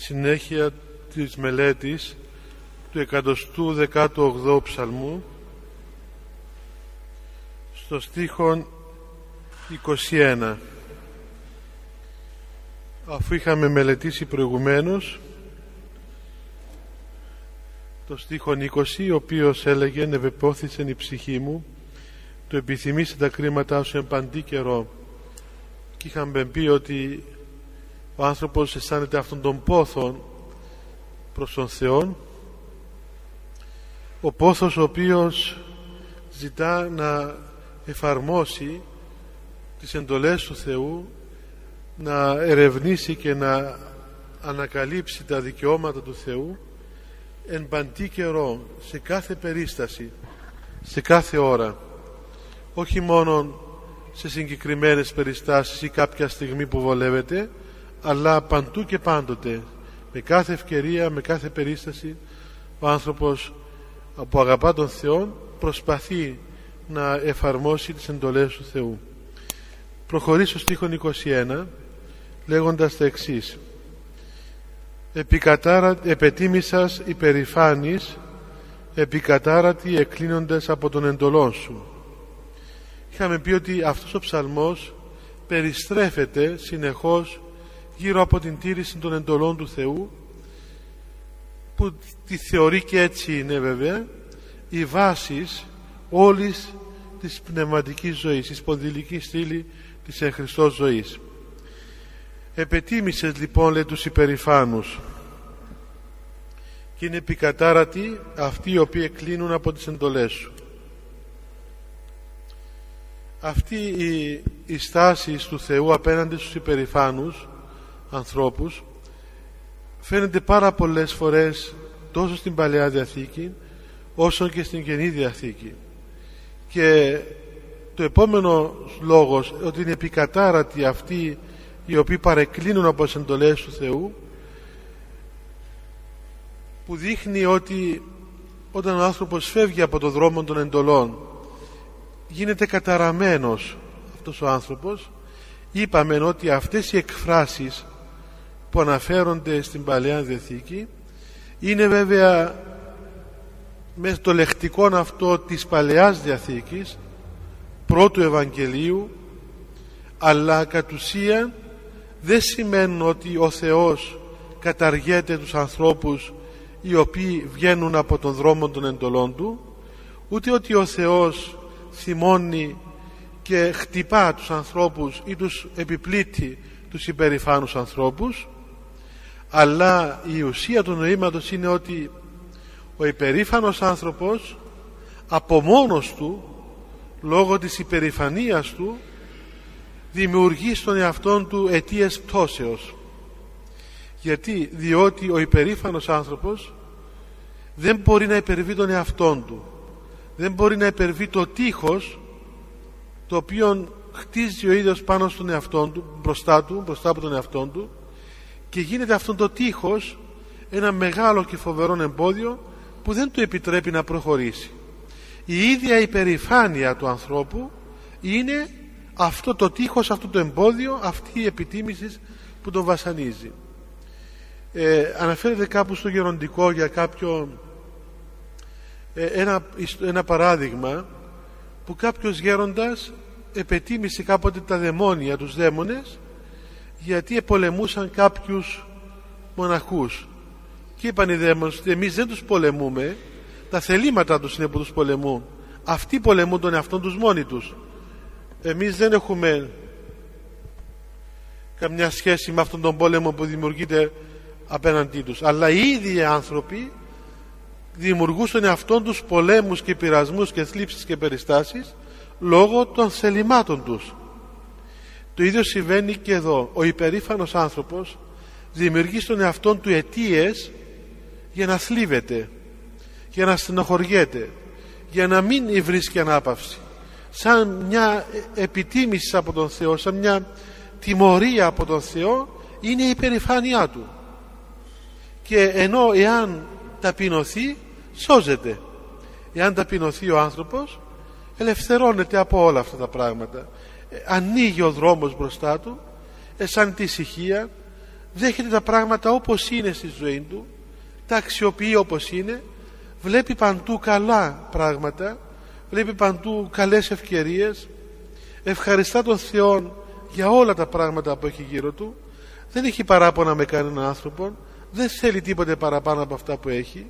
συνέχεια της μελέτης του 118ου ψαλμού στο στίχο 21 αφού είχαμε μελετήσει προηγουμένως το στίχο 20 ο οποίος έλεγε «Νευεπόθησε η ψυχή μου το επιθυμήσε τα κρίματά σου εν παντή καιρό» και είχαμε πει ότι ο άνθρωπος αισθάνεται αυτόν τον πόθο προς τον Θεό ο πόθος ο οποίος ζητά να εφαρμόσει τις εντολές του Θεού να ερευνήσει και να ανακαλύψει τα δικαιώματα του Θεού εν παντή καιρό σε κάθε περίσταση σε κάθε ώρα. Όχι μόνο σε συγκεκριμένες περιστάσεις ή κάποια στιγμή που βολεύεται αλλά παντού και πάντοτε με κάθε ευκαιρία, με κάθε περίσταση ο άνθρωπος που αγαπά τον Θεό προσπαθεί να εφαρμόσει τις εντολές του Θεού. Προχωρήσω στίχον 21 λέγοντας τα εξής. Επετίμησας υπερηφάνης επικατάρατη εκλίνοντας από τον εντολόν σου είχαμε πει ότι αυτός ο ψαλμός περιστρέφεται συνεχώς γύρω από την τήρηση των εντολών του Θεού που τη θεωρεί και έτσι είναι βέβαια οι βάσεις όλης της πνευματικής ζωής, της πονδυλικής στήλη της εν Χριστώς ζωής. Επετίμησες λοιπόν λέει τους υπερηφάνους και είναι επικατάρατοι αυτοί οι οποίοι κλείνουν από τις εντολές σου. Αυτή η, η στάση του Θεού απέναντι στους υπερηφάνους ανθρώπους φαίνεται πάρα πολλές φορές τόσο στην Παλαιά Διαθήκη όσο και στην Καινή Διαθήκη. Και το επόμενο λόγος ότι είναι επικατάρατοι αυτοί οι οποίοι παρεκκλίνουν από τις εντολές του Θεού που δείχνει ότι όταν ο άνθρωπος φεύγει από το δρόμο των εντολών γίνεται καταραμένος αυτός ο άνθρωπος είπαμε ότι αυτές οι εκφράσεις που αναφέρονται στην Παλαιά Διαθήκη είναι βέβαια με το λεκτικό αυτό της Παλαιάς Διαθήκης πρώτου Ευαγγελίου αλλά κατ' ουσία δεν σημαίνει ότι ο Θεός καταργέται τους ανθρώπους οι οποίοι βγαίνουν από τον δρόμο των εντολών Του ούτε ότι ο Θεός θυμώνει και χτυπά τους ανθρώπους ή τους επιπλήττει τους υπερηφάνους ανθρώπους αλλά η ουσία του νοήματος είναι ότι ο υπερήφανος άνθρωπος από μόνος του λόγω της υπερηφανίας του δημιουργεί στον εαυτό του αιτίες πτώσεως. Γιατί; Διότι ο υπερήφανος άνθρωπος δεν μπορεί να υπερβεί τον εαυτό του. Δεν μπορεί να υπερβεί το τείχος το οποίο χτίζει ο ίδιος πάνω στον εαυτό του μπροστά του, μπροστά από τον εαυτό του και γίνεται αυτό το τείχος ένα μεγάλο και φοβερό εμπόδιο που δεν του επιτρέπει να προχωρήσει. Η ίδια υπερηφάνεια του ανθρώπου είναι αυτό το τείχος, αυτό το εμπόδιο αυτή η επιτίμησης που τον βασανίζει. Ε, αναφέρεται κάπου στο γεροντικό για κάποιο ε, ένα, ένα παράδειγμα που κάποιος γέροντας επετίμησε κάποτε τα δαιμόνια τους δαίμονες γιατί επολεμούσαν κάποιους μοναχούς. Και είπαν οι δαίμονες ότι εμείς δεν τους πολεμούμε τα θελήματα τους είναι που τους πολεμούν. Αυτοί πολεμούν τον εαυτό τους μόνοι τους. Εμείς δεν έχουμε καμιά σχέση με αυτόν τον πόλεμο που δημιουργείται απέναντί τους. Αλλά οι ίδιοι άνθρωποι δημιουργούσαν εαυτόν τους πολέμους και πειρασμούς και θλίψεις και περιστάσεις λόγω των θελημάτων τους το ίδιο συμβαίνει και εδώ. Ο υπερήφανος άνθρωπος δημιουργεί στον εαυτό του αιτίες για να θλίβεται για να στενοχωριέται για να μην βρίσκει ανάπαυση. Σαν μια επιτίμηση από τον Θεό σαν μια τιμωρία από τον Θεό είναι η υπερηφάνειά του. Και ενώ εάν ταπεινωθεί σώζεται. Εάν ταπεινωθεί ο άνθρωπος ελευθερώνεται από όλα αυτά τα πράγματα. ε, ανοίγει ο δρόμος μπροστά του αισθάνεται ησυχία δέχεται τα πράγματα όπως είναι στη ζωή του τα αξιοποιεί όπως είναι βλέπει παντού καλά πράγματα βλέπει παντού καλές ευκαιρίες ευχαριστά τον Θεό για όλα τα πράγματα που έχει γύρω του δεν έχει παράπονα με κανέναν άνθρωπο δεν θέλει τίποτε παραπάνω από αυτά που έχει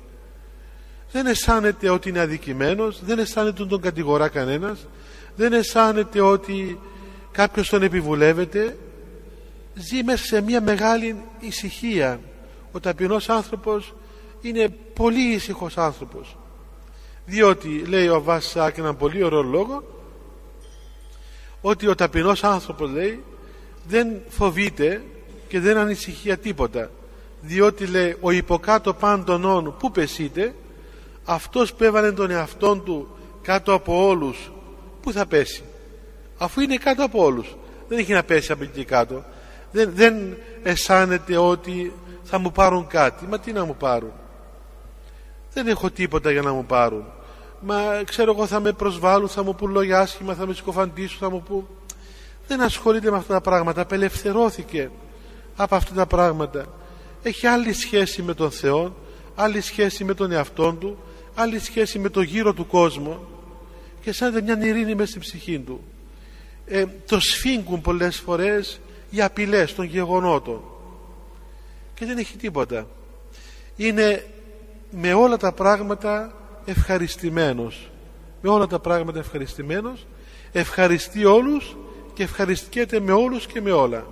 δεν αισθάνεται ότι είναι αδικημένος δεν αισθάνεται ότι τον κατηγορά κανένας δεν αισθάνεται ότι κάποιος τον επιβουλεύεται. Ζει μέσα σε μια μεγάλη ησυχία. Ο ταπεινός άνθρωπος είναι πολύ ήσυχος άνθρωπος. Διότι λέει ο Βάσσακ έναν πολύ ωραίο λόγο ότι ο ταπεινός άνθρωπος λέει δεν φοβείται και δεν ανησυχεί τίποτα. Διότι λέει ο υποκάτω πάντων όνου που πεσείτε αυτός που έβαλε τον εαυτόν του κάτω από όλους που θα πέσει; Αφού είναι κάτω από όλους. Δεν έχει να πέσει από εκεί κάτω. Δεν, δεν αισθάνεται ότι θα μου πάρουν κάτι. Μα τι να μου πάρουν; Δεν έχω τίποτα για να μου πάρουν. Μα ξέρω εγώ θα με προσβάλλουν θα μου πούν λόγια άσχημα θα με συκοφαντήσουν θα μου πούν. Δεν ασχολείται με αυτά τα πράγματα. Απελευθερώθηκε από αυτά τα πράγματα. Έχει άλλη σχέση με τον Θεό άλλη σχέση με τον εαυτό του άλλη σχέση με το γύρο του κόσμου και σαν μια ειρήνη μέσα στην ψυχή του. Ε, το σφίγγουν πολλές φορές οι απειλές των γεγονότων. Και δεν έχει τίποτα. Είναι με όλα τα πράγματα ευχαριστημένος. Με όλα τα πράγματα ευχαριστημένος. Ευχαριστεί όλους και ευχαριστιέται με όλους και με όλα.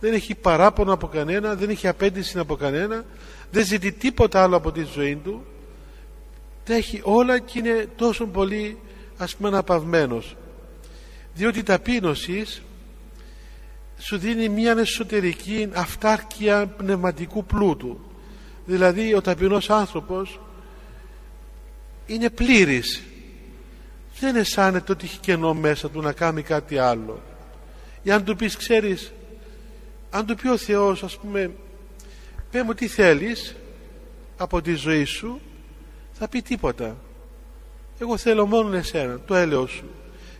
Δεν έχει παράπονο από κανένα δεν έχει απέντηση από κανένα δεν ζητεί τίποτα άλλο από τη ζωή του τα έχει όλα και είναι τόσο πολύ ας πούμε αναπαυμένος. Διότι η ταπείνωση σου δίνει μια εσωτερική αυτάρκεια πνευματικού πλούτου. Δηλαδή ο ταπεινός άνθρωπος είναι πλήρης. Δεν αισθάνεται ότι έχει κενό μέσα του να κάνει κάτι άλλο. Ή αν του πεις ξέρεις αν του πει ο Θεός ας πούμε πέ μου τι θέλεις από τη ζωή σου θα πει τίποτα. Εγώ θέλω μόνο εσένα το έλεος σου.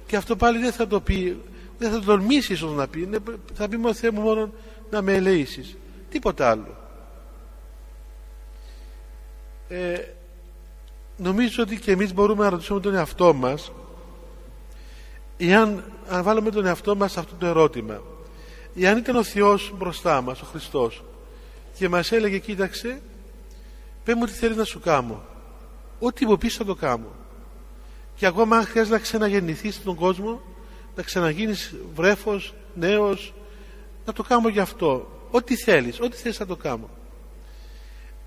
Και αυτό πάλι δεν θα το πει δεν θα το τολμήσει ίσως να πει. Θα πει μόνο Θεέ μου μόνο να με ελεήσεις τίποτα άλλο. Ε, νομίζω ότι και εμείς μπορούμε να ρωτήσουμε τον εαυτό μας εάν αν βάλουμε τον εαυτό μας σε αυτό το ερώτημα εάν ήταν ο Θεός μπροστά μας ο Χριστός και μας έλεγε κοίταξε πέ μου τι θέλεις να σου κάνω ό,τι μου πεις θα το κάνω. Και ακόμα αν χρειάζεται να ξαναγεννηθείς στον κόσμο να ξαναγίνεις βρέφος, νέος να το κάνω γι' αυτό. Ό,τι θέλεις, ό,τι θέλεις θα το κάνω.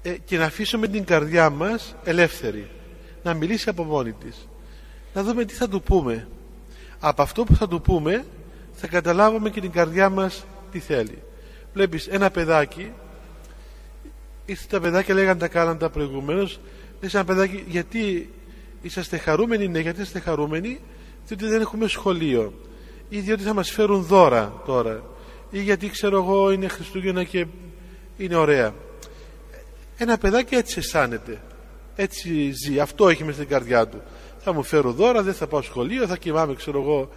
Ε, και να αφήσουμε την καρδιά μας ελεύθερη να μιλήσει από μόνη της. Να δούμε τι θα του πούμε. Από αυτό που θα του πούμε θα καταλάβουμε και την καρδιά μας τι θέλει. Βλέπεις ένα παιδάκι ήρθε τα παιδάκια λέγανε τα κάλαντα προηγουμένως λες ένα παιδάκι γιατί είσαστε χαρούμενοι; Ναι γιατί είστε χαρούμενοι διότι δεν έχουμε σχολείο. Ή διότι θα μας φέρουν δώρα τώρα. Ή γιατί ξέρω εγώ είναι Χριστούγεννα και είναι ωραία. Ένα παιδάκι έτσι αισθάνεται. Έτσι ζει. Αυτό έχει μέσα στην καρδιά του. Θα μου φέρουν δώρα δεν θα πάω σχολείο θα κοιμάμαι ξέρω εγώ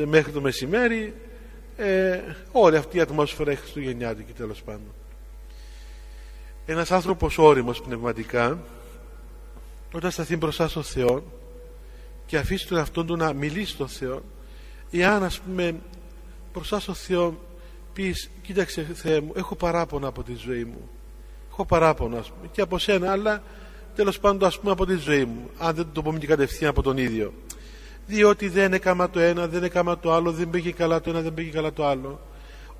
ε, μέχρι το μεσημέρι. Ε, όλη αυτή η ατμόσφαιρα έχει χριστουγεννιάτικη τέλος πάντων. Ένας άνθρωπος όριμος πνευματικά όταν σταθεί μπροστά στον Θεό και αφήσει τον εαυτό του να μιλήσει στον Θεό εάν ας πούμε μπροστά στον Θεό πεις κοίταξε Θεέ μου έχω παράπονο από τη ζωή μου. Έχω παράπονο ας πούμε, και από σένα αλλά τέλος πάντων ας πούμε από τη ζωή μου αν δεν το πούμε και κατευθείαν από τον ίδιο διότι δεν έκαμα το ένα δεν έκαμα το άλλο δεν πήγε καλά το ένα δεν πήγε καλά το άλλο.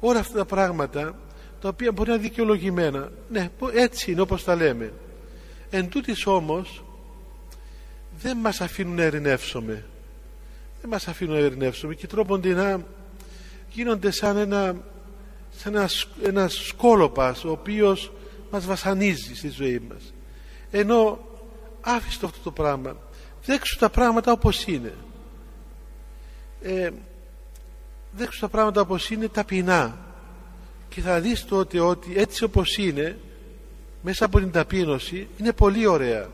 Όλα αυτά τα πράγματα τα οποία μπορεί να είναι δικαιολογημένα. Ναι έτσι είναι όπως τα λέμε. Εν τούτης όμως δεν μας αφήνουν να ειρηνεύσουμε. Δεν μας αφήνουν να ειρηνεύσουμε. Και τρόποντινά γίνονται σαν ένα σαν ένα, ένα σκόλοπας ο οποίος μας βασανίζει στη ζωή μας. Ενώ άφηστο αυτό το πράγμα. Δέξου τα πράγματα όπως είναι. Ε, δέξου τα πράγματα όπως είναι ταπεινά. Και θα δεις τότε ότι έτσι όπως είναι μέσα από την ταπείνωση είναι πολύ ωραία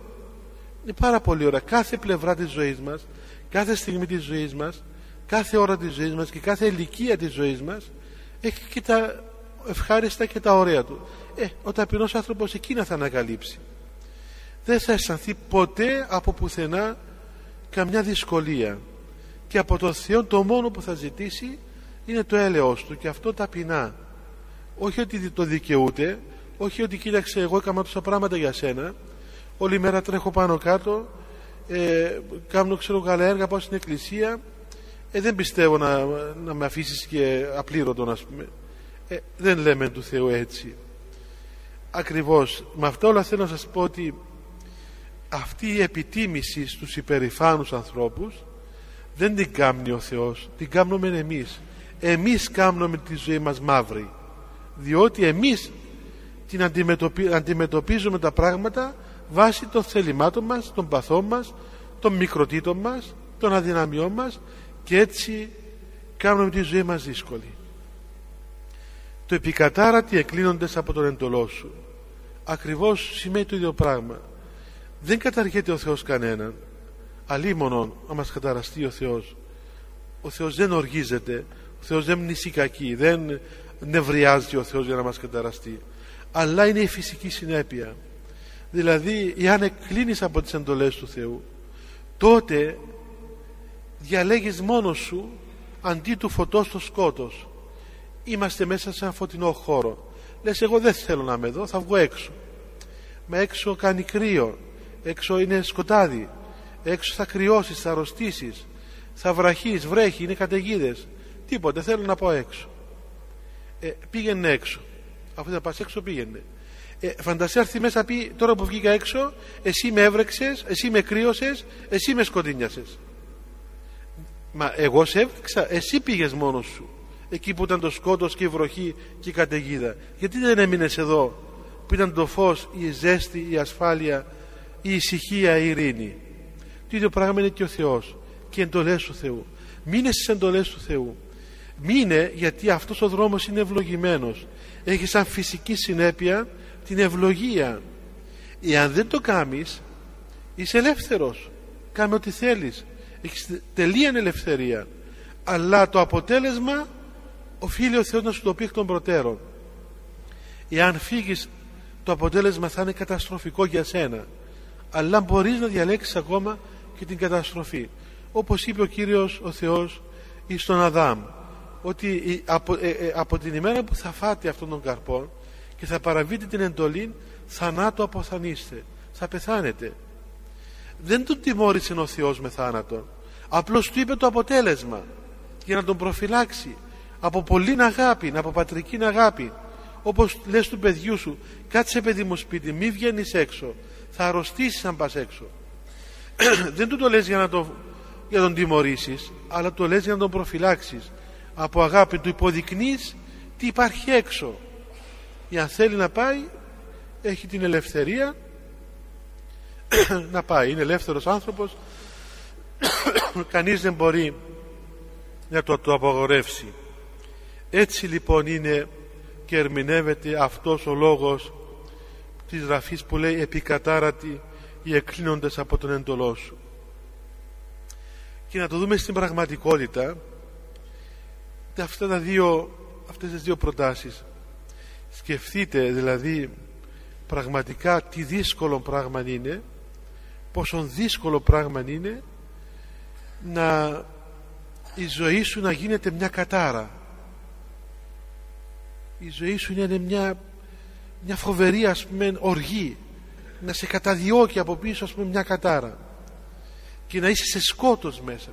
είναι πάρα πολύ ωραία. Κάθε πλευρά της ζωής μας κάθε στιγμή της ζωής μας κάθε ώρα της ζωής μας και κάθε ηλικία της ζωής μας έχει και τα ευχάριστα και τα ωραία του. Ε, ο ταπεινός άνθρωπος εκείνα θα ανακαλύψει. Δεν θα αισθανθεί ποτέ από πουθενά καμιά δυσκολία. Και από το Θεό το μόνο που θα ζητήσει είναι το έλεος του και αυτό ταπεινά όχι ότι το δικαιούται όχι ότι κοίταξε εγώ έκανα τόσα πράγματα για σένα όλη μέρα τρέχω πάνω κάτω ε, κάνω ξέρω καλά έργα πάω στην εκκλησία. Ε, δεν πιστεύω να, να με αφήσεις και απλήρωτο να πούμε. Ε, δεν λέμε του Θεού έτσι. Ακριβώς με αυτά όλα θέλω να σας πω ότι αυτή η επιτίμηση στους υπερηφάνους ανθρώπους δεν την κάνει ο Θεός την κάνουμε εμείς. Εμείς κάνουμε τη ζωή μας μαύρη διότι εμείς την αντιμετωπίζουμε τα πράγματα βάσει των θελημάτων μας, των παθών μας, των μικροτήτων μας, των αδυναμιών μας και έτσι κάνουμε τη ζωή μας δύσκολη. Το επικατάρατη εκκλίνοντες από τον εντολό σου. Ακριβώς σημαίνει το ίδιο πράγμα. Δεν καταργείται ο Θεός κανέναν. Αλίμονον να μας καταραστεί ο Θεός. Ο Θεός δεν οργίζεται. Ο Θεός δεν μνησεί κακή. Δεν νευριάζει ο Θεός για να μας καταραστεί. Αλλά είναι η φυσική συνέπεια. Δηλαδή, εάν εκκλίνεις από τις εντολές του Θεού, τότε διαλέγεις μόνος σου αντί του φωτός το σκότος. Είμαστε μέσα σε ένα φωτεινό χώρο. Λες εγώ δεν θέλω να είμαι εδώ, θα βγω έξω. Μα έξω κάνει κρύο, έξω είναι σκοτάδι, έξω θα κρυώσεις, θα αρρωστήσεις, θα βραχείς, βρέχει, είναι καταιγίδες. Τίποτε, θέλω να πάω έξω. Ε, πήγαινε έξω. Αφού θα πας έξω πήγαινε. Ε, φαντασία έρθει μέσα πει τώρα που βγήκα έξω εσύ με έβρεξες, εσύ με κρύωσες, εσύ με σκοτεινιάσες. Μα εγώ σε έβρεξα, εσύ πήγες μόνος σου εκεί που ήταν το σκότος και η βροχή και η καταιγίδα. Γιατί δεν έμεινες εδώ που ήταν το φως, η ζέστη, η ασφάλεια, η ησυχία, η ειρήνη. Το ίδιο πράγμα είναι και ο Θεός και οι εντολές του Θεού. Μείνε στις εντολές του Θεού. Μείνε γιατί αυτός ο δρόμος είναι ευλογημένος. Έχεις σαν φυσική συνέπεια την ευλογία. Εάν δεν το κάνεις, είσαι ελεύθερος. Κάμε ό,τι θέλεις. Έχεις τελεία ελευθερία. Αλλά το αποτέλεσμα οφείλει ο Θεός να σου το πει εκ των προτέρων. Εάν φύγεις το αποτέλεσμα θα είναι καταστροφικό για σένα. Αλλά μπορείς να διαλέξεις ακόμα και την καταστροφή. Όπως είπε ο Κύριος ο Θεός στον Αδάμ ότι από, ε, ε, από την ημέρα που θα φάτε αυτόν τον καρπό και θα παραβείτε την εντολή θανάτου αποθανείστε θα πεθάνετε. Δεν τον τιμώρησε ο Θεός με θάνατο. Απλώς του είπε το αποτέλεσμα για να τον προφυλάξει από πολλήν αγάπη, από πατρική αγάπη όπως λες του παιδιού σου κάτσε παιδί μου σπίτι, μη βγαίνεις έξω. Θα αρρωστήσεις αν πας έξω δεν του το λες για να, το, για τον τιμωρήσεις αλλά το λες για να τον προφυλάξεις. Από αγάπη του υποδεικνύεις τι υπάρχει έξω για αν θέλει να πάει έχει την ελευθερία να πάει. Είναι ελεύθερος άνθρωπος. Κανείς δεν μπορεί να το, το απογορεύσει έτσι λοιπόν είναι και ερμηνεύεται αυτός ο λόγος της γραφής που λέει επικατάρατη οι εκκλίνοντες από τον εντολό σου και να το δούμε στην πραγματικότητα αυτά τα δύο, αυτές τις δύο προτάσεις σκεφτείτε δηλαδή πραγματικά τι δύσκολο πράγμα είναι πόσο δύσκολο πράγμα είναι να η ζωή σου να γίνεται μια κατάρα. Η ζωή σου είναι μια, μια φοβερή ας πούμε οργή. Να σε καταδιώκει από πίσω ας πούμε μια κατάρα. Και να είσαι σε σκότος μέσα.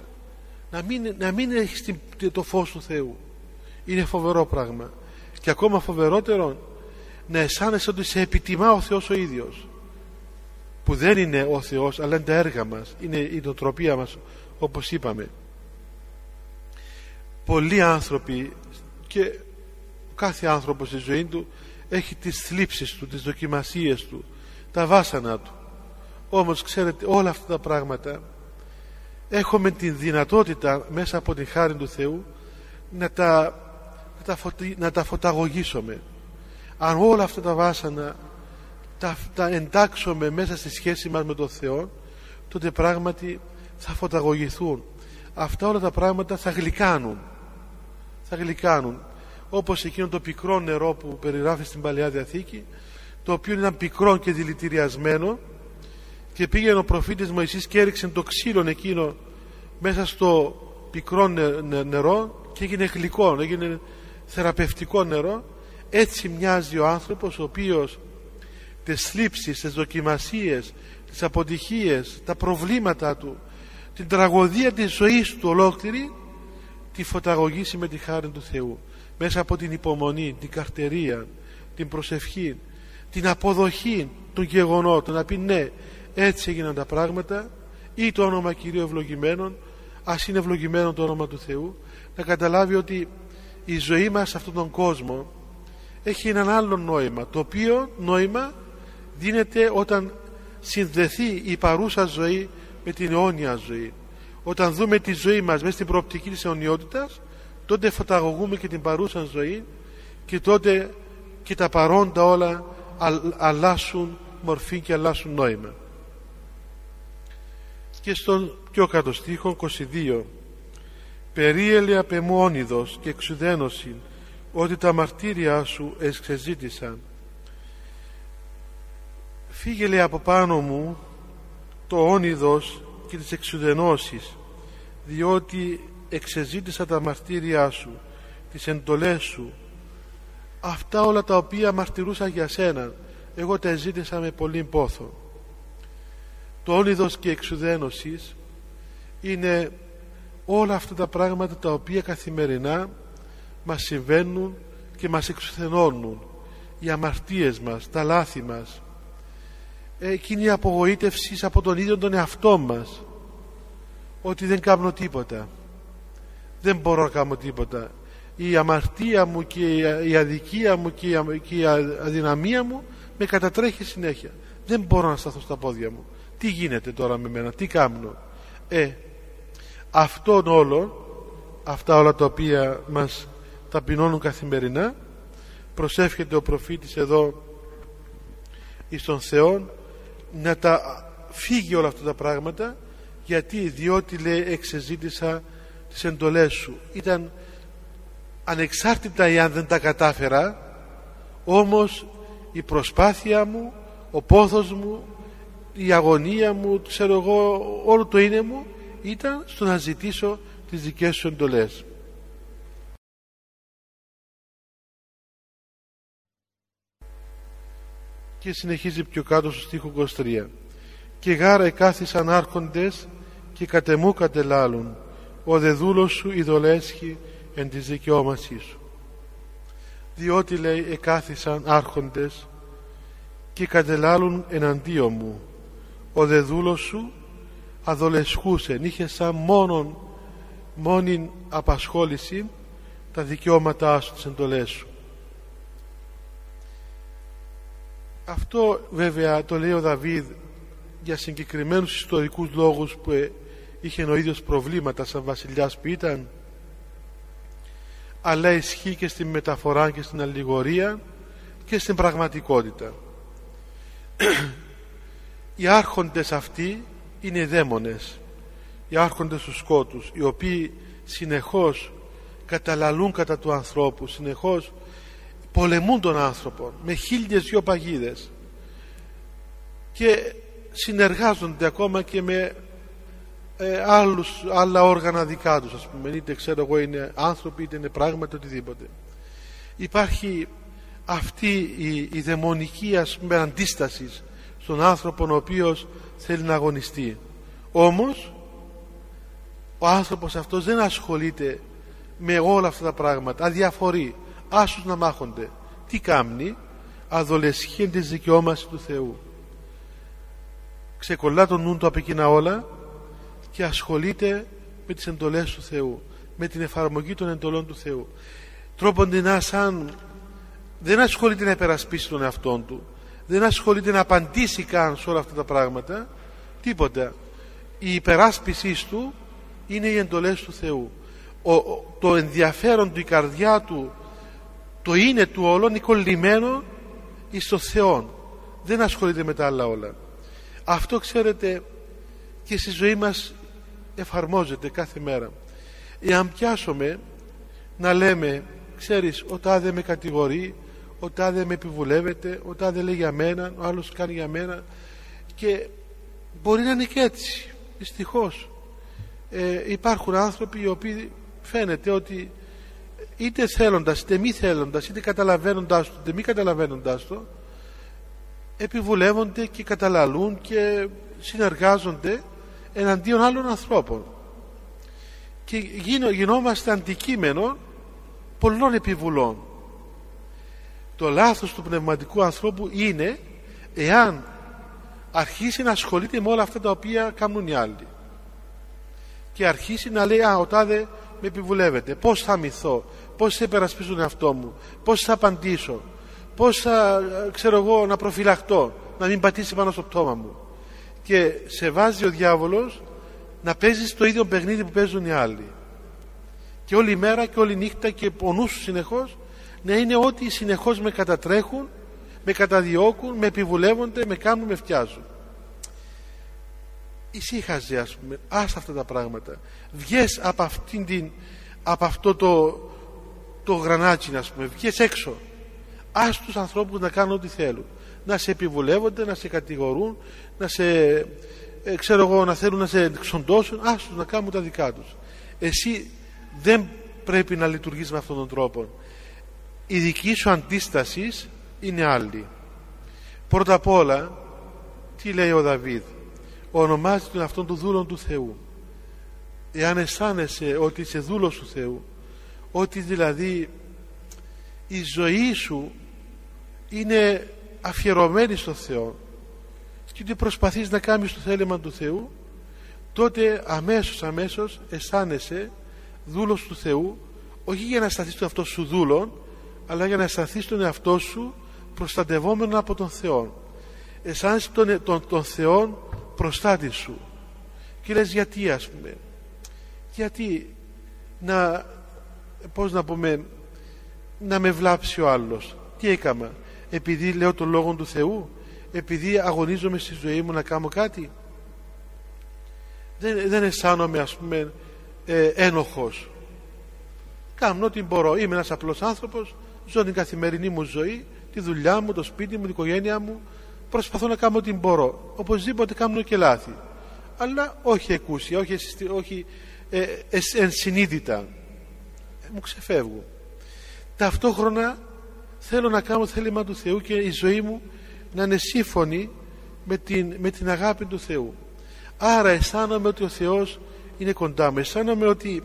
Να μην, να μην έχεις το φως του Θεού. Είναι φοβερό πράγμα και ακόμα φοβερότερο να αισθάνεσαι ότι σε επιτιμά ο Θεός ο ίδιος που δεν είναι ο Θεός αλλά είναι τα έργα μας είναι η νοοτροπία μας όπως είπαμε. Πολλοί άνθρωποι και κάθε άνθρωπος στη ζωή του έχει τις θλίψεις του, τις δοκιμασίες του τα βάσανα του. Όμως ξέρετε όλα αυτά τα πράγματα έχουμε την δυνατότητα μέσα από την χάρη του Θεού να τα, να τα, φωτι, να τα φωταγωγήσουμε. Αν όλα αυτά τα βάσανα τα, τα εντάξουμε μέσα στη σχέση μας με τον Θεό τότε πράγματι θα φωταγωγηθούν. Αυτά όλα τα πράγματα θα γλυκάνουν. Θα γλυκάνουν. Όπως εκείνο το πικρό νερό που περιγράφει στην Παλαιά Διαθήκη το οποίο ήταν πικρό και δηλητηριασμένο και πήγαινε ο προφήτης Μωυσής και έριξε το ξύλο εκείνο μέσα στο πικρό νερό και έγινε γλυκό, έγινε θεραπευτικό νερό έτσι μοιάζει ο άνθρωπος ο οποίος τις θλίψεις, τις δοκιμασίες τις αποτυχίες, τα προβλήματα του την τραγωδία της ζωής του ολόκληρη τη φωταγωγήσει με τη χάρη του Θεού. Μέσα από την υπομονή, την καρτερία την προσευχή την αποδοχή των γεγονότων να πει ναι έτσι έγιναν τα πράγματα ή το όνομα Κυρίου ευλογημένων ας είναι ευλογημένο το όνομα του Θεού να καταλάβει ότι η ζωή μας σε αυτόν τον κόσμο έχει έναν άλλο νόημα το οποίο νόημα δίνεται όταν συνδεθεί η παρούσα ζωή με την αιώνια ζωή. Όταν δούμε τη ζωή μας μέσα στην προοπτική της αιωνιότητας τότε φωταγωγούμε και την παρούσα ζωή και τότε και τα παρόντα όλα αλλάσουν μορφή και αλλάσουν νόημα. Και στον πιο κάτω στίχο 22 περίελε απεμόνιδος και εξουδένωση ότι τα μαρτύρια σου εξεζήτησαν. Φύγε λέει από πάνω μου το όνειδος και τις εξουδενώσεις διότι εξεζήτησα τα μαρτύρια σου τις εντολές σου αυτά όλα τα οποία μαρτυρούσα για σένα εγώ τα ζήτησα με πολύ πόθο. Το όνειδος και εξουδένωσης είναι όλα αυτά τα πράγματα τα οποία καθημερινά μας συμβαίνουν και μας εξουθενώνουν. Οι αμαρτίες μας, τα λάθη μας. Εκείνη η απογοήτευση από τον ίδιο τον εαυτό μας ότι δεν κάνω τίποτα. Δεν μπορώ να κάνω τίποτα. Η αμαρτία μου και η αδικία μου και η αδυναμία μου με κατατρέχει συνέχεια. Δεν μπορώ να σταθώ στα πόδια μου. Τι γίνεται τώρα με μένα, τι κάνω; Ε, αυτόν όλο αυτά όλα τα οποία μας ταπεινώνουν καθημερινά προσεύχεται ο προφήτης εδώ εις τον Θεό να τα φύγει όλα αυτά τα πράγματα γιατί διότι λέει εξεζήτησα τις εντολές σου. Ήταν ανεξάρτητα εάν δεν τα κατάφερα όμως η προσπάθεια μου ο πόθος μου η αγωνία μου ξέρω εγώ όλο το είναι μου ήταν στο να ζητήσω τις δικές σου εντολές. Και συνεχίζει πιο κάτω στο στίχο 23 και γάρα εκάθισαν άρχοντες και κατεμού κατελάλουν. Ο δε δούλος σου ειδολέσχει εν της δικαιώμασής σου διότι λέει εκάθισαν άρχοντες και κατελάλουν εναντίον μου. Ο δε δούλος σου αδολεσχούσε είχε σαν μόνον μόνη απασχόληση τα δικαιώματά σου τις εντολές σου. Αυτό βέβαια το λέει ο Δαβίδ για συγκεκριμένους ιστορικούς λόγους που ε, είχε ο ίδιος προβλήματα σαν βασιλιάς που ήταν. Αλλά ισχύει και στην μεταφορά και στην αλληγορία και στην πραγματικότητα. Οι άρχοντες αυτοί είναι δαίμονες οι άρχοντες του σκότους οι οποίοι συνεχώς καταλαλούν κατά του ανθρώπου συνεχώς πολεμούν τον άνθρωπο με χίλιες δυο παγίδες και συνεργάζονται ακόμα και με ε, άλλους, άλλα όργανα δικά τους ας πούμε είτε ξέρω εγώ είναι άνθρωποι είτε είναι πράγματα οτιδήποτε. Υπάρχει αυτή η, η δαιμονική ας πούμε αντίστασης στον άνθρωπο ο οποίος θέλει να αγωνιστεί. Όμως ο άνθρωπος αυτός δεν ασχολείται με όλα αυτά τα πράγματα. Αδιαφορεί. Άσους να μάχονται. Τι κάμνει; Αδολεσχήν της δικαιώμαση του Θεού. Ξεκολλά τον νου του από εκείνα όλα και ασχολείται με τις εντολές του Θεού με την εφαρμογή των εντολών του Θεού. Τρόπον σαν δεν ασχολείται να υπερασπίσει τον εαυτό του δεν ασχολείται να απαντήσει καν σε όλα αυτά τα πράγματα. Τίποτα η υπεράσπιση του είναι οι εντολές του Θεού. Ο, το ενδιαφέρον του η καρδιά του το είναι του όλων είναι κολλημένο εις το Θεό δεν ασχολείται με τα άλλα όλα. Αυτό ξέρετε και στη ζωή μας εφαρμόζεται κάθε μέρα. Εάν πιάσουμε να λέμε ξέρεις ο τάδε με κατηγορεί ο τάδε με επιβουλεύεται ο τάδε λέει για μένα ο άλλος κάνει για μένα και μπορεί να είναι και έτσι δυστυχώς. Ε, υπάρχουν άνθρωποι οι οποίοι φαίνεται ότι είτε θέλοντας είτε μη θέλοντας είτε καταλαβαίνοντας το είτε μη καταλαβαίνοντας το επιβουλεύονται και καταλαλούν και συνεργάζονται εναντίον άλλων ανθρώπων. Και γινόμαστε αντικείμενο πολλών επιβουλών το λάθος του πνευματικού ανθρώπου είναι εάν αρχίσει να ασχολείται με όλα αυτά τα οποία κάνουν οι άλλοι. Και αρχίσει να λέει α ο τάδε με επιβουλεύεται. Πως θα μυθώ; Πως θα υπερασπίσω τον εαυτό μου; Πως θα απαντήσω; Πως θα ξέρω εγώ να προφυλαχτώ να μην πατήσει πάνω στο πτώμα μου; Και σε βάζει ο διάβολος να παίζεις το ίδιο παιχνίδι που παίζουν οι άλλοι. Και όλη μέρα και όλη νύχτα και ο νους σου συνεχώς να είναι ότι συνεχώς με κατατρέχουν με καταδιώκουν, με επιβουλεύονται, με κάνουν, με φτιάζουν. Ησύχαζε ας πούμε άσε αυτά τα πράγματα. Βγες από, αυτήν την, από αυτό το, το γρανάτσι ας πούμε. Βγες έξω. Ας τους ανθρώπους να κάνουν ό,τι θέλουν. Να σε επιβουλεύονται, να σε κατηγορούν να σε ε, ξέρω εγώ να θέλουν να σε ξοντώσουν. Ας τους να κάνουν τα δικά τους. Εσύ δεν πρέπει να λειτουργείς με αυτόν τον τρόπο η δική σου αντίσταση είναι άλλη. Πρώτα απ' όλα τι λέει ο Δαβίδ; Ονομάζει τον αυτόν του δούλον του Θεού. Εάν αισθάνεσαι ότι είσαι δούλος του Θεού ότι δηλαδή η ζωή σου είναι αφιερωμένη στο Θεό και ότι προσπαθείς να κάνεις το θέλημα του Θεού τότε αμέσως αμέσως αισθάνεσαι δούλος του Θεού όχι για να σταθείς τον εαυτό σου δούλον αλλά για να σταθείς τον εαυτό σου προστατευόμενο από τον Θεό αισθάνεσαι τον, τον, τον Θεό προστάτη σου. Και λες γιατί ας πούμε γιατί να πώς να πούμε να με βλάψει ο άλλος τι έκαμα επειδή λέω τον λόγο του Θεού επειδή αγωνίζομαι στη ζωή μου να κάνω κάτι δεν, δεν αισθάνομαι ας πούμε ε, ένοχος. Κάνω ό,τι μπορώ είμαι ένας απλός άνθρωπος ζω την καθημερινή μου ζωή τη δουλειά μου, το σπίτι μου, την οικογένειά μου. Προσπαθώ να κάνω ό,τι μπορώ. Οπωσδήποτε κάνω και λάθη. Αλλά όχι εκούσια όχι, όχι ε, ε, ενσυνείδητα ε, μου ξεφεύγω. Ταυτόχρονα θέλω να κάνω θέλημα του Θεού και η ζωή μου να είναι σύμφωνη με την, με την αγάπη του Θεού. Άρα αισθάνομαι ότι ο Θεός είναι κοντά μου. Αισθάνομαι ότι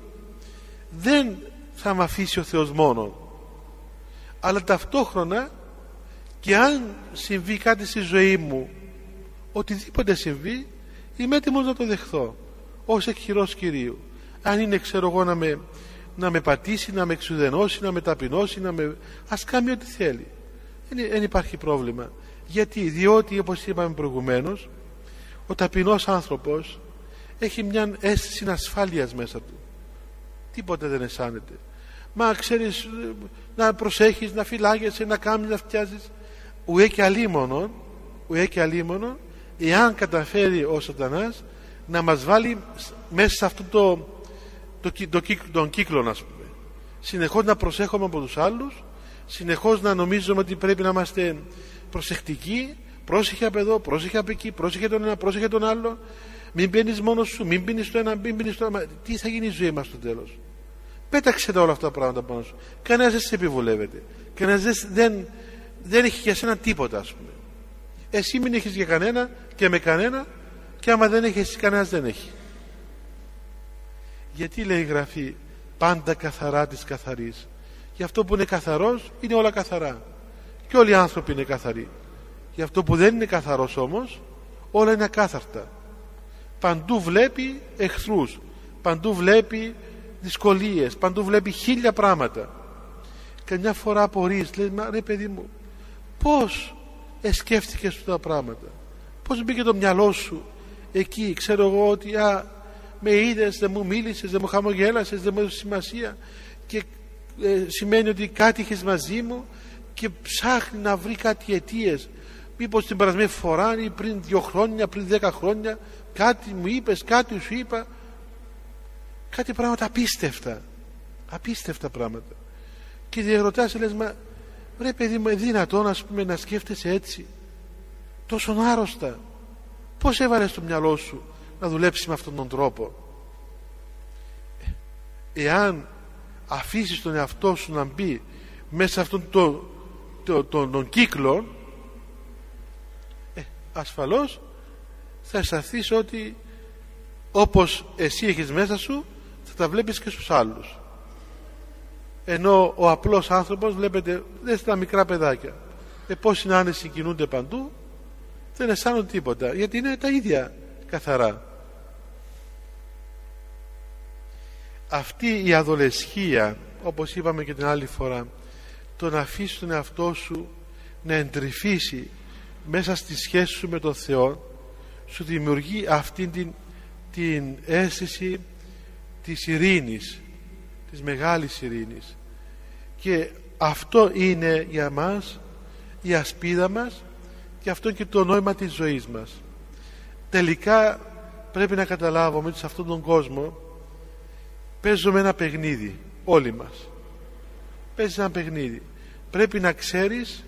δεν θα με αφήσει ο Θεός μόνος αλλά ταυτόχρονα και αν συμβεί κάτι στη ζωή μου οτιδήποτε συμβεί είμαι έτοιμος να το δεχθώ ως εκχειρός Κυρίου. Αν είναι ξέρω εγώ να με, να με πατήσει να με εξουδενώσει, να με ταπεινώσει να με... ας κάνει ό,τι θέλει. Δεν, δεν υπάρχει πρόβλημα. Γιατί, διότι όπως είπαμε προηγουμένως ο ταπεινός άνθρωπος έχει μια αίσθηση ασφάλειας μέσα του. Τίποτε δεν αισθάνεται μα ξέρεις να προσέχεις, να φυλάγεσαι, να κάνεις, να φτιάζεις ουέ και αλίμονον ουέ και αλίμονον εάν καταφέρει ο σατανάς να μας βάλει μέσα σε αυτό το, το, το, τον κύκλο να πούμε συνεχώς να προσέχουμε από τους άλλους συνεχώς να νομίζουμε ότι πρέπει να είμαστε προσεκτικοί πρόσεχε από εδώ, πρόσεχε από εκεί πρόσεχε τον ένα, πρόσεχε τον άλλο μην μπαίνεις μόνος σου, μην πίνει το ένα, μην πίνει το ένα. Τι θα γίνει η ζωή μας στο τέλος. Πέταξε τα όλα αυτά τα πράγματα πάνω σου. Κανένας δεν σε επιβολεύεται. Κανένας δεν, δεν έχει για σένα τίποτα, ας πούμε. Εσύ μην έχεις για κανένα και με κανένα, και άμα δεν έχεις, εσύ κανένας δεν έχει. Γιατί λέει η γραφή πάντα καθαρά της καθαρής. Γι' αυτό που είναι καθαρός είναι όλα καθαρά. Και όλοι οι άνθρωποι είναι καθαροί. Γι' αυτό που δεν είναι καθαρός όμως όλα είναι ακάθαρτα. Παντού βλέπει εχθρούς. Παντού βλέπει δυσκολίες. Παντού βλέπει χίλια πράγματα. Και μια φορά απορείς. Λέει, μα ρε παιδί μου, πώς εσκέφτηκες αυτά τα πράγματα; Πώς μπήκε το μυαλό σου εκεί; Ξέρω εγώ ότι α, με είδες, δεν μου μίλησες, δεν μου χαμογέλασες, δεν μου έδωσες σημασία. Και ε, σημαίνει ότι κάτι είχες μαζί μου και ψάχνει να βρει κάτι αιτίες μήπως την περασμένη φορά ή πριν δύο χρόνια, πριν δέκα χρόνια κάτι μου είπες, κάτι σου είπα κάτι πράγματα απίστευτα. Απίστευτα πράγματα. Και διαρωτάσαι λες μα ρε παιδί μου δυνατόν ας πούμε να σκέφτεσαι έτσι τόσο άρρωστα. Πως έβαλες στο μυαλό σου να δουλέψεις με αυτόν τον τρόπο; Εάν αφήσεις τον εαυτό σου να μπει μέσα σε αυτόν τον, το, το, τον κύκλο ε, ασφαλώς θα αισθανθείς ότι όπως εσύ έχεις μέσα σου θα τα βλέπεις και στους άλλους. Ενώ ο απλός άνθρωπος βλέπετε δεν τα μικρά παιδάκια. Ε, πόσοι να είναι συγκινούνται παντού δεν αισθάνονται τίποτα γιατί είναι τα ίδια καθαρά. Αυτή η αδολεσχία όπως είπαμε και την άλλη φορά το να αφήσεις τον εαυτό σου να εντρυφήσει μέσα στη σχέση σου με τον Θεό σου δημιουργεί αυτή την, την αίσθηση της ειρήνης της μεγάλης ειρήνης. Και αυτό είναι για μας η ασπίδα μας και αυτό και το νόημα της ζωής μας. Τελικά πρέπει να καταλάβουμε ότι σε αυτόν τον κόσμο παίζουμε ένα παιχνίδι όλοι μας. Παίζεις ένα παιχνίδι. Πρέπει να ξέρεις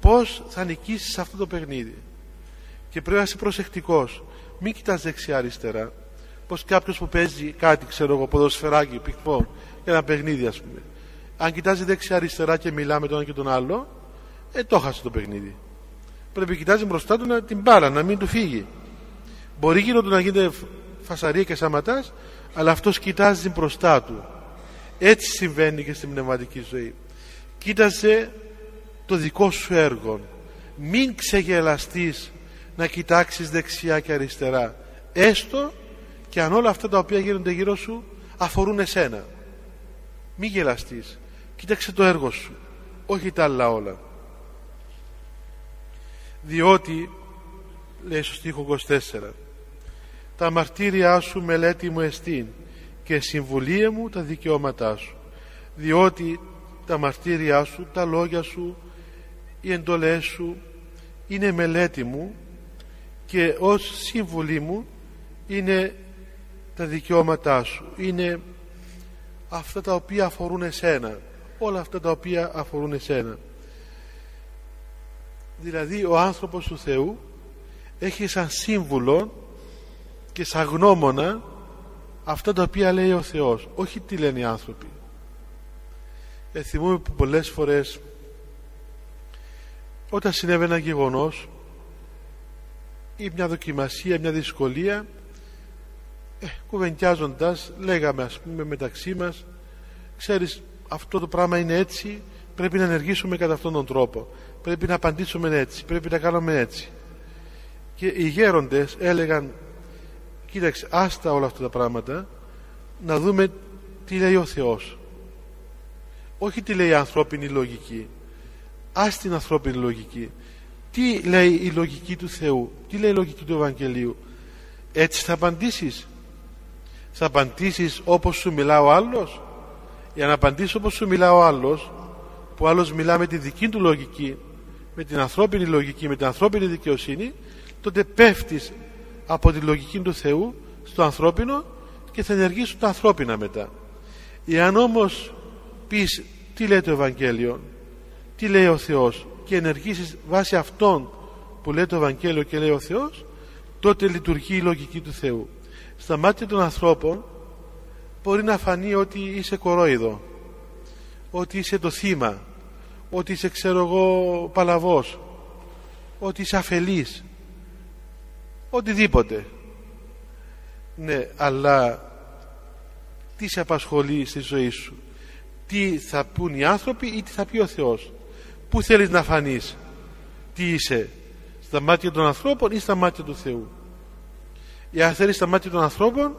πως θα νικήσεις αυτό το παιχνίδι. Και πρέπει να είσαι προσεκτικός. Μην κοιτάς δεξιά αριστερά πως κάποιος που παίζει κάτι ξέρω εγώ ποδοσφαιράκι, πικπό ένα παιχνίδι ας πούμε αν κοιτάζει δεξιά αριστερά και μιλά με τον ένα και τον άλλο ε το χάσει το παιχνίδι. Πρέπει να κοιτάζει μπροστά του να την πάρα να μην του φύγει. Μπορεί γύρω του να γίνεται φασαρία και σαματάς αλλά αυτός κοιτάζει μπροστά του. Έτσι συμβαίνει και στην πνευματική ζωή. Κοίταζε το δικό σου έργο. Μην ξεγελαστείς να κοιτάξεις δεξιά και αριστερά. Έστω και αν όλα αυτά τα οποία γίνονται γύρω σου αφορούν εσένα μην γελαστείς. Κοίταξε το έργο σου όχι τα άλλα όλα. Διότι λέει στο στίχο 24 τα μαρτύρια σου μελέτη μου εστίν και συμβουλία μου τα δικαιώματά σου. Διότι τα μαρτύρια σου, τα λόγια σου οι εντολές σου είναι μελέτη μου και ως σύμβουλή μου είναι τα δικαιώματά σου. Είναι αυτά τα οποία αφορούν εσένα. Όλα αυτά τα οποία αφορούν εσένα. Δηλαδή ο άνθρωπος του Θεού έχει σαν σύμβουλο και σαν γνώμονα αυτά τα οποία λέει ο Θεός. Όχι τι λένε οι άνθρωποι. Ε, θυμούμαι που πολλές φορές όταν συνέβαινε ένα γεγονός ή μια δοκιμασία, μια δυσκολία ε, κουβεντιάζοντας λέγαμε ας πούμε μεταξύ μας ξέρεις αυτό το πράγμα είναι έτσι πρέπει να ενεργήσουμε κατά αυτόν τον τρόπο. Πρέπει να απαντήσουμε έτσι πρέπει να κάνουμε έτσι και οι γέροντες έλεγαν κοίταξε άστα όλα αυτά τα πράγματα να δούμε τι λέει ο Θεός όχι τι λέει η ανθρώπινη λογική ας την ανθρώπινη λογική. Τι λέει η λογική του Θεού τι λέει η λογική του Ευαγγελίου. Έτσι θα απαντήσεις θα απαντήσεις όπως σου μιλά ο άλλος. Για να απαντήσεις όπως σου μιλά ο άλλος που ο άλλος μιλά με τη δική του λογική με την ανθρώπινη λογική με την ανθρώπινη δικαιοσύνη τότε πέφτεις από τη λογική του Θεού στο ανθρώπινο και θα ενεργήσουν τα ανθρώπινα μετά. Εάν όμως πεις τι λέει το Ευαγγέλιο τι λέει ο Θεός και ενεργήσεις βάσει αυτών που λέει το Ευαγγέλιο και λέει ο Θεός τότε λειτουργεί η λογική του Θεού στα μάτια των ανθρώπων μπορεί να φανεί ότι είσαι κορόιδο ότι είσαι το θύμα ότι είσαι ξέρω εγώ παλαβός ότι είσαι αφελής οτιδήποτε. Ναι αλλά τι σε απασχολεί στη ζωή σου; Τι θα πούν οι άνθρωποι ή τι θα πει ο Θεός; Πού θέλεις να φανείς; Τι είσαι στα μάτια των ανθρώπων ή στα μάτια του Θεού; Αν θέλεις στα μάτια των ανθρώπων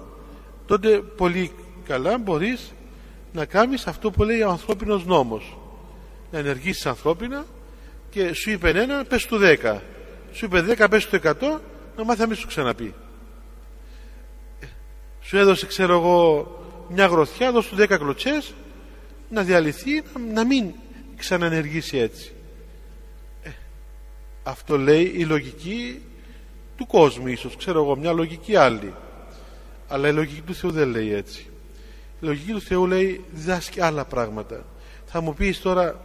τότε πολύ καλά μπορείς να κάνεις αυτό που λέει ο ανθρώπινος νόμος. Να ενεργήσεις ανθρώπινα και σου είπε ένα πες του δέκα. Σου είπε δέκα πες του εκατό να μάθει να μην σου ξαναπεί. Σου έδωσε ξέρω εγώ μια γροθιά δώσ' του δέκα κλωτσές να διαλυθεί να μην ξανανεργήσει έτσι. Ε, αυτό λέει η λογική του κόσμου ίσως ξέρω εγώ μια λογική άλλη. Αλλά η λογική του Θεού δεν λέει έτσι. Η λογική του Θεού λέει διδάσκει άλλα πράγματα. Θα μου πεις τώρα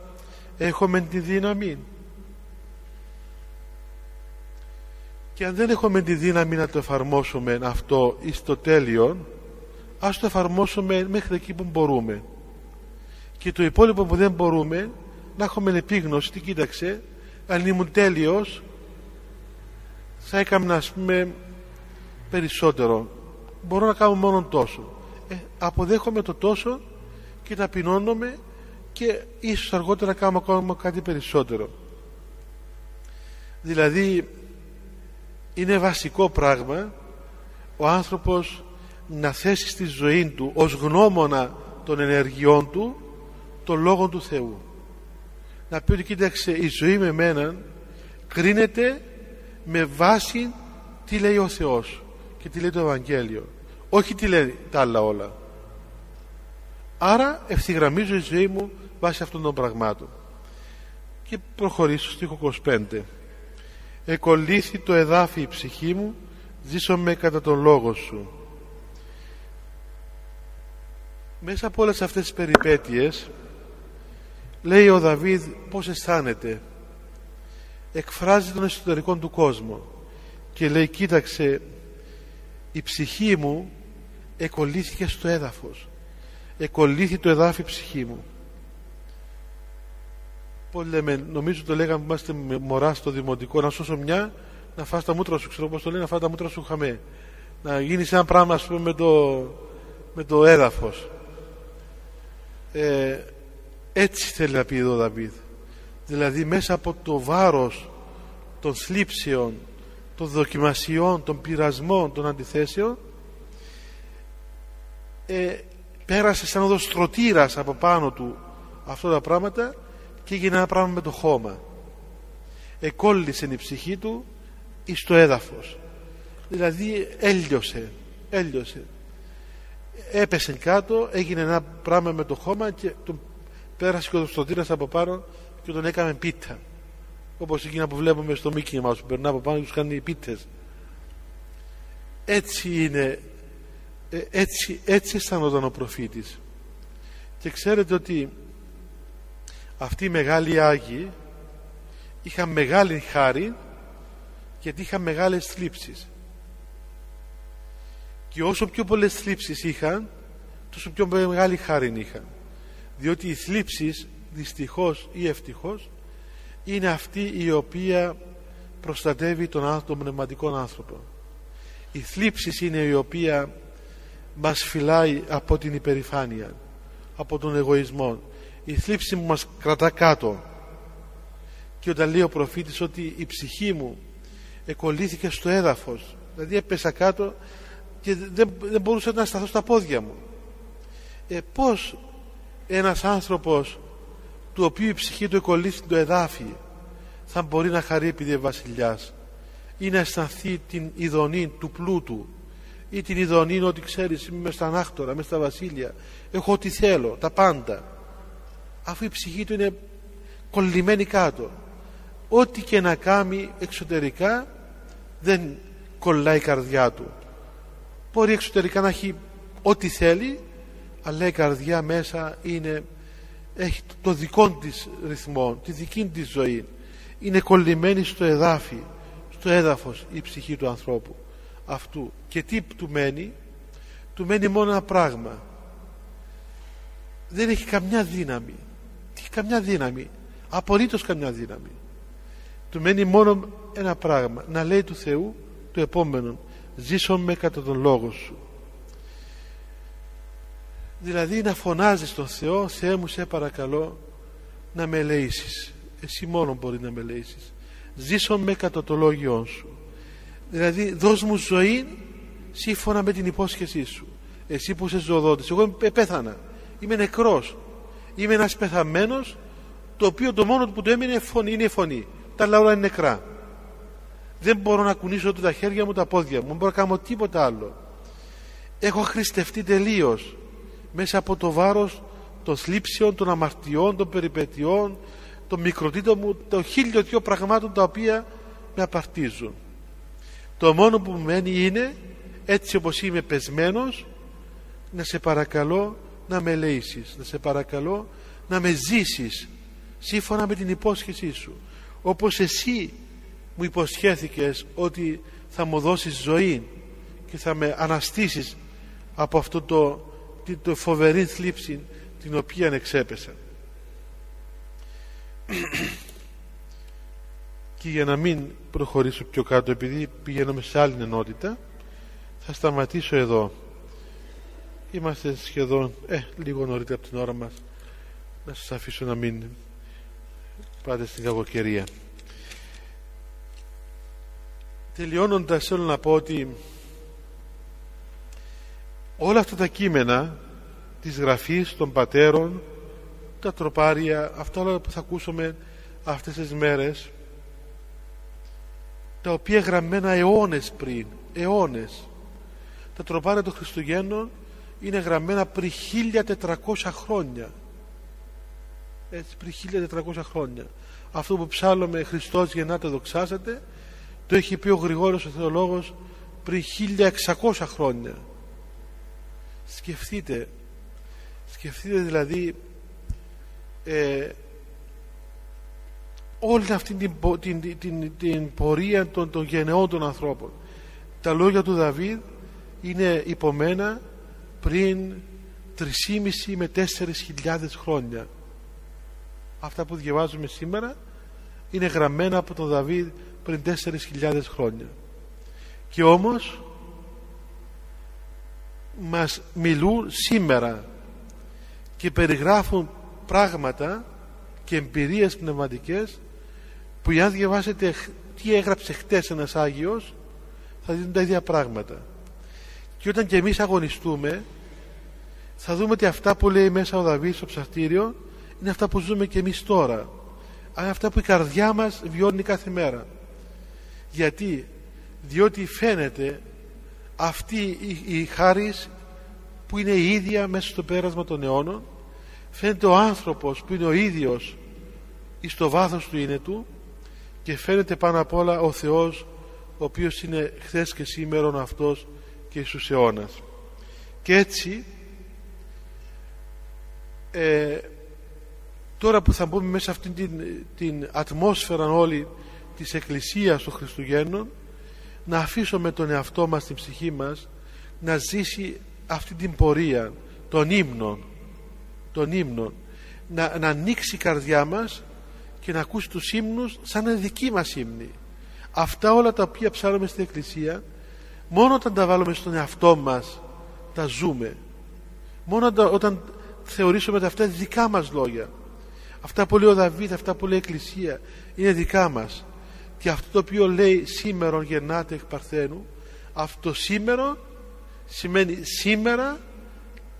έχουμε τη δύναμη και αν δεν έχουμε τη δύναμη να το εφαρμόσουμε αυτό εις το τέλειο ας το εφαρμόσουμε μέχρι εκεί που μπορούμε. Και το υπόλοιπο που δεν μπορούμε να έχουμε επίγνωση τι κοίταξε αν ήμουν τέλειος θα έκανα ας πούμε περισσότερο. Μπορώ να κάνω μόνο τόσο. Ε, αποδέχομαι το τόσο και ταπεινώνομαι και ίσως αργότερα να κάνω ακόμα κάτι περισσότερο. Δηλαδή είναι βασικό πράγμα ο άνθρωπος να θέσει στη ζωή του ως γνώμονα των ενεργειών του τον Λόγο του Θεού. Να πει ότι κοίταξε η ζωή με μένα κρίνεται με βάση τι λέει ο Θεός και τι λέει το Ευαγγέλιο. Όχι τι λέει τα άλλα όλα. Άρα ευθυγραμμίζω η ζωή μου βάσει αυτών των πραγμάτων. Και προχωρήσω στο στίχο 25 εκολύθη το εδάφι η ψυχή μου ζήσω με κατά τον λόγο σου μέσα από όλες αυτές τις περιπέτειες λέει ο Δαβίδ πως αισθάνεται εκφράζει τον εσωτερικό του κόσμο και λέει κοίταξε η ψυχή μου εκολύθηκε στο έδαφος. Εκολύθη το εδάφι η ψυχή μου Πώς λέμε, νομίζω το λέγαμε που είμαστε μωρά στο δημοτικό να σώσω μια να φας τα μούτρα σου ξέρω πως το λέει να φας τα μούτρα σου χαμέ να γίνεις ένα πράγμα ας πούμε με το, με το έδαφος. Ε, έτσι θέλει να πει εδώ ο Δαβίδ δηλαδή μέσα από το βάρος των θλίψεων των δοκιμασιών, των πειρασμών των αντιθέσεων ε, πέρασε σαν οδοστρωτήρας από πάνω του αυτά τα πράγματα και έγινε ένα πράγμα με το χώμα. Εκόλλησε η ψυχή του εις το έδαφος. Δηλαδή έλειωσε έλειωσε. Έπεσε κάτω έγινε ένα πράγμα με το χώμα και τον πέρασε και ο οδοστρωτήρας από πάνω και τον έκαμε πίτα όπως εκείνα που βλέπουμε στο Μίκη μας που περνά από πάνω και τους κάνει πίτες. Έτσι είναι ε, έτσι, έτσι αισθανόταν ο προφήτης. Και ξέρετε ότι αυτοί οι μεγάλοι Άγιοι είχαν μεγάλη χάρη γιατί είχαν μεγάλες θλίψεις. Και όσο πιο πολλές θλίψεις είχαν τόσο πιο μεγάλη χάρη είχαν. Διότι οι θλίψεις δυστυχώς ή ευτυχώς είναι αυτή η οποία προστατεύει τον, τον πνευματικό άνθρωπο. Η θλίψη είναι η οποία μας φυλάει από την υπερηφάνεια από τον εγωισμό. Η θλίψη μου μας κρατά κάτω. Και όταν λέει ο προφήτης ότι η ψυχή μου εκολλήθηκε στο έδαφος δηλαδή έπεσα κάτω και δεν, δεν μπορούσα να σταθώ στα πόδια μου. Ε, πως ένας άνθρωπος του οποίου η ψυχή του εκολλήσει το εδάφι θα μπορεί να χαρεί επειδή βασιλιάς ή να αισθανθεί την ειδονή του πλούτου ή την ειδονή ότι ξέρεις είμαι στα ανάκτορα, είμαι στα βασίλεια έχω ό,τι θέλω, τα πάντα. Αφού η ψυχή του είναι κολλημένη κάτω ό,τι και να κάνει εξωτερικά δεν κολλάει η καρδιά του. Μπορεί εξωτερικά να έχει ό,τι θέλει αλλά η καρδιά μέσα είναι έχει το δικό της ρυθμό τη δική της ζωή. Είναι κολλημένη στο εδάφι στο έδαφος η ψυχή του ανθρώπου αυτού. Και τι του μένει; Του μένει μόνο ένα πράγμα. Δεν έχει καμιά δύναμη. Τι έχει καμιά δύναμη; Απολύτως καμιά δύναμη. Του μένει μόνο ένα πράγμα. Να λέει του Θεού το επόμενο. Ζήσω με κατά τον λόγο σου δηλαδή να φωνάζεις τον Θεό Θεέ μου σε παρακαλώ να με ελεήσεις εσύ μόνο μπορείς να με ελεήσεις ζήσω με κατά το λόγιό σου δηλαδή δώσ' μου ζωή σύμφωνα με την υπόσχεσή σου. Εσύ που είσαι ζωοδότης. Εγώ πέθανα. Είμαι νεκρός. Είμαι ένας πεθαμένος το οποίο το μόνο που το έμεινε φωνή, είναι η φωνή. Τα άλλα όλα είναι νεκρά. Δεν μπορώ να κουνήσω ούτε τα χέρια μου τα πόδια μου. Δεν μπορώ να κάνω τίποτα άλλο. Έχω χρηστευτεί τελείως μέσα από το βάρος των θλίψεων, των αμαρτιών, των περιπετειών των μικροτήτων μου, των χίλιο δυο πραγμάτων τα οποία με απαρτίζουν. Το μόνο που μου μένει είναι έτσι όπως είμαι πεσμένος να σε παρακαλώ να με ελέησεις να σε παρακαλώ να με ζήσεις σύμφωνα με την υπόσχεσή σου. Όπως εσύ μου υποσχέθηκες ότι θα μου δώσεις ζωή και θα με αναστήσεις από αυτό το, το φοβερή θλίψη την οποία εξέπεσα και για να μην προχωρήσω πιο κάτω επειδή πηγαίνουμε σε άλλη ενότητα θα σταματήσω εδώ. Είμαστε σχεδόν ε, λίγο νωρίτερα από την ώρα μας. Να σας αφήσω να μην πάτε στην κακοκαιρία. Τελειώνοντας θέλω να πω ότι όλα αυτά τα κείμενα της γραφής των πατέρων τα τροπάρια αυτά όλα που θα ακούσουμε αυτές τις μέρες τα οποία γραμμένα αιώνες πριν αιώνες τα τροπάρια των Χριστουγέννων είναι γραμμένα πριν 1400 χρόνια. Έτσι πριν 1400 χρόνια. Αυτό που ψάλλουμε Χριστός γεννάτε δοξάσατε το έχει πει ο Γρηγόριος ο Θεολόγος πριν 1600 χρόνια σκεφτείτε. Σκεφτείτε δηλαδή ε, όλη αυτή την, την, την, την πορεία των, των γενεών των ανθρώπων. Τα λόγια του Δαβίδ είναι υπομένα πριν 3,5 με 4.000 χρόνια. Αυτά που διαβάζουμε σήμερα είναι γραμμένα από τον Δαβίδ πριν 4.000 χρόνια. Και όμως μας μιλούν σήμερα και περιγράφουν πράγματα και εμπειρίες πνευματικές που αν διαβάσετε τι έγραψε χτες ένας Άγιος θα δείτε τα ίδια πράγματα. Και όταν και εμείς αγωνιστούμε θα δούμε ότι αυτά που λέει μέσα ο Δαβίδ στο ψαρτήριο είναι αυτά που ζούμε και εμείς τώρα. Αλλά αυτά που η καρδιά μας βιώνει κάθε μέρα. Γιατί; Διότι φαίνεται αυτή η, η χάρις που είναι η ίδια μέσα στο πέρασμα των αιώνων φαίνεται ο άνθρωπος που είναι ο ίδιος εις το βάθος του είναι του και φαίνεται πάνω απ' όλα ο Θεός ο οποίος είναι χθες και σήμερα αυτός και στους αιώνας. Και έτσι ε, τώρα που θα μπούμε μέσα αυτήν την, την ατμόσφαιρα όλη της Εκκλησίας των Χριστουγέννων να αφήσουμε τον εαυτό μας την ψυχή μας να ζήσει αυτή την πορεία των ύμνων των ύμνων να, να ανοίξει η καρδιά μας και να ακούσει τους ύμνους σαν να δική μας ύμνη. Αυτά όλα τα οποία ψάρουμε στην Εκκλησία μόνο όταν τα βάλουμε στον εαυτό μας τα ζούμε. Μόνο όταν θεωρήσουμε ότι αυτά είναι δικά μας λόγια. Αυτά που λέει ο Δαβίδ αυτά που λέει η Εκκλησία είναι δικά μας και αυτό το οποίο λέει σήμερα γεννάται εκ Παρθένου αυτό σήμερα σημαίνει σήμερα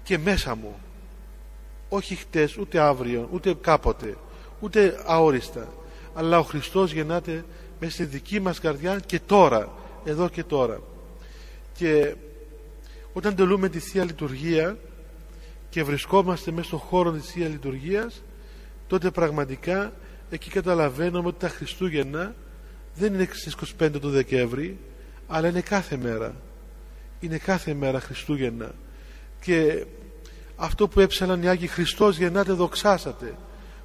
και μέσα μου όχι χτες ούτε αύριο ούτε κάποτε ούτε αόριστα. Αλλά ο Χριστός γεννάται μέσα στη δική μας καρδιά και τώρα εδώ και τώρα. Και όταν τελούμε τη Θεία Λειτουργία και βρισκόμαστε μέσα στον χώρο της Θεία Λειτουργίας τότε πραγματικά εκεί καταλαβαίνουμε ότι τα Χριστούγεννα δεν είναι στις 25 του Δεκέμβρη αλλά είναι κάθε μέρα. Είναι κάθε μέρα Χριστούγεννα. Και αυτό που έψαλαν οι Άγιοι Χριστός γεννάτε δοξάσατε.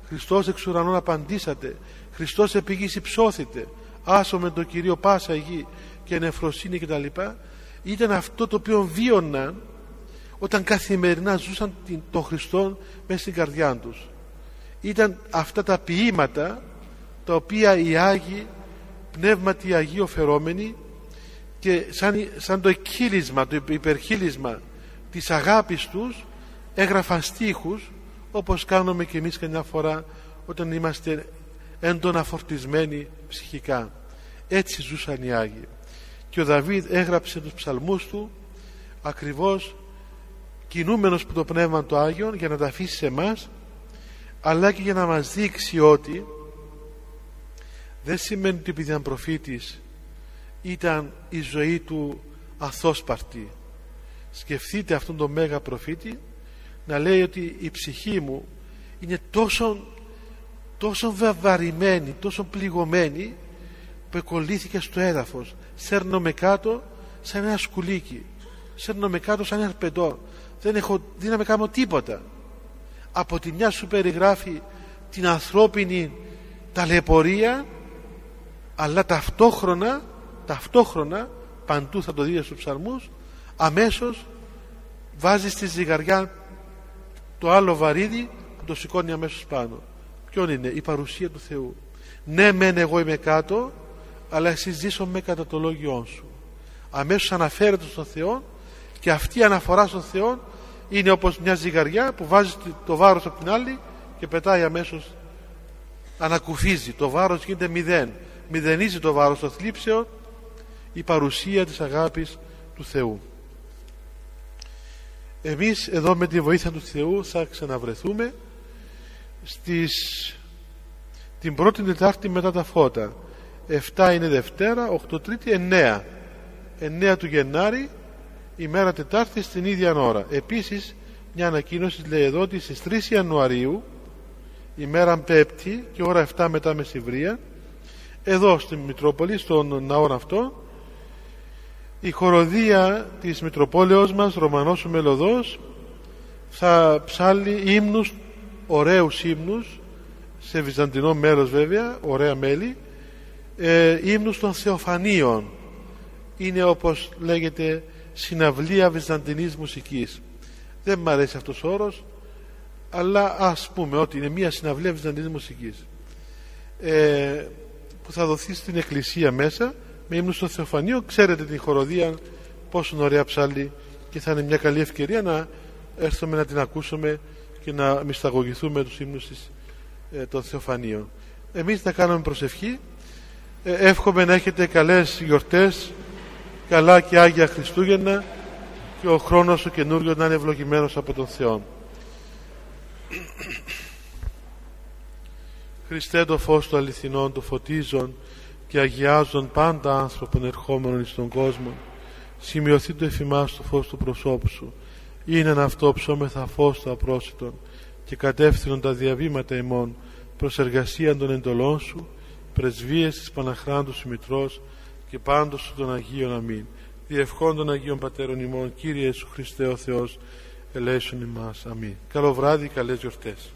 Χριστός εξ ουρανών απαντήσατε. Χριστός επιγής υψώθητε. Άσο με τον Κυρίο πάσα γη και νεφροσύνη κτλ ήταν αυτό το οποίο βίωναν όταν καθημερινά ζούσαν τον Χριστό μέσα στην καρδιά τους. Ήταν αυτά τα ποίηματα τα οποία οι Άγιοι πνεύματι Αγίου φερόμενοι και σαν, σαν το εκχύλισμα, το υπερχύλισμα της αγάπης τους έγραφαν στίχους όπως κάνουμε και εμείς καμιά φορά όταν είμαστε έντονα φορτισμένοι ψυχικά. Έτσι ζούσαν οι Άγιοι. Και ο Δαβίδ έγραψε τους ψαλμούς του ακριβώς κινούμενος που το Πνεύμα του Άγιον για να τα αφήσει σε εμάς αλλά και για να μας δείξει ότι δεν σημαίνει ότι επειδή ήταν προφήτης ήταν η ζωή του αθόσπαρτη. Σκεφτείτε αυτόν τον μέγα προφήτη να λέει ότι η ψυχή μου είναι τόσο τόσο βαβαρημένη τόσο πληγωμένη που εκολλήθηκε στο έδαφος. Σέρνομαι κάτω σαν ένα σκουλίκι. Σέρνομαι κάτω σαν ένα αρπεντό δεν έχω δύναμη να κάνω τίποτα. Από τη μια σου περιγράφει την ανθρώπινη ταλαιπωρία αλλά ταυτόχρονα ταυτόχρονα παντού θα το δείτε στους ψαλμούς αμέσως βάζει στη ζυγαριά το άλλο βαρύδι που το σηκώνει αμέσως πάνω. Ποιον είναι; Η παρουσία του Θεού. Ναι μεν εγώ είμαι κάτω αλλά εσύ ζήσω με κατά το λόγιό σου. Αμέσως αναφέρεται στον Θεό και αυτή η αναφορά στον Θεό είναι όπως μια ζυγαριά που βάζει το βάρος από την άλλη και πετάει αμέσως ανακουφίζει. Το βάρος γίνεται μηδέν μηδενίζει το βάρος των θλίψεων η παρουσία της αγάπης του Θεού. Εμείς εδώ με τη βοήθεια του Θεού θα ξαναβρεθούμε στις την πρώτη Τετάρτη μετά τα φώτα. 7 είναι Δευτέρα 8 Τρίτη 9 9 του Γενάρη ημέρα Τετάρτη στην ίδια ώρα. Επίσης μια ανακοίνωση λέει εδώ ότι στις 3 Ιανουαρίου ημέρα Πέπτη και ώρα 7 μετά μεσηβρία εδώ στην Μητρόπολη στον ναό αυτό η χοροδία της Μητροπόλεως μας Ρωμανός ο Μελωδός θα ψάλει ύμνους ωραίους ύμνους σε βυζαντινό μέρος βέβαια ωραία μέλη ε, ύμνους των Θεοφανίων. Είναι όπως λέγεται συναυλία βυζαντινής μουσικής. Δεν μου αρέσει αυτός ο όρος αλλά ας πούμε ότι είναι μια συναυλία βυζαντινής μουσικής. Ε, που θα δοθεί στην εκκλησία μέσα με ύμνους των Θεοφανίων ξέρετε την χοροδία πόσο ωραία ψάλει και θα είναι μια καλή ευκαιρία να έρθουμε να την ακούσουμε και να μυσταγωγηθούμε τους ύμνους της, ε, των Θεοφανίων εμείς να κάνουμε προσευχή. Ε, εύχομαι να έχετε καλές γιορτές καλά και Άγια Χριστούγεννα και ο χρόνος του καινούριος να είναι ευλογημένος από τον Θεό Χριστέ το φως του αληθινών του φωτίζων και αγιάζουν πάντα άνθρωπον ερχόμενων εις τον κόσμο σημειωθεί το εφημάς το φως του προσώπου σου είναι αυτό ψώμεθα φως του απρόσιτον και κατεύθυνον τα διαβήματα ημών προς εργασία των εντολών σου πρεσβείες της Παναχράντου σου Μητρός και πάντως σου των Αγίων Αμήν διευχών των Αγίων Πατέρων ημών Κύριε Ιησού Χριστέ ο Θεός ελέησον ημάς. Αμήν. Καλό βράδυ, καλές γιορτές.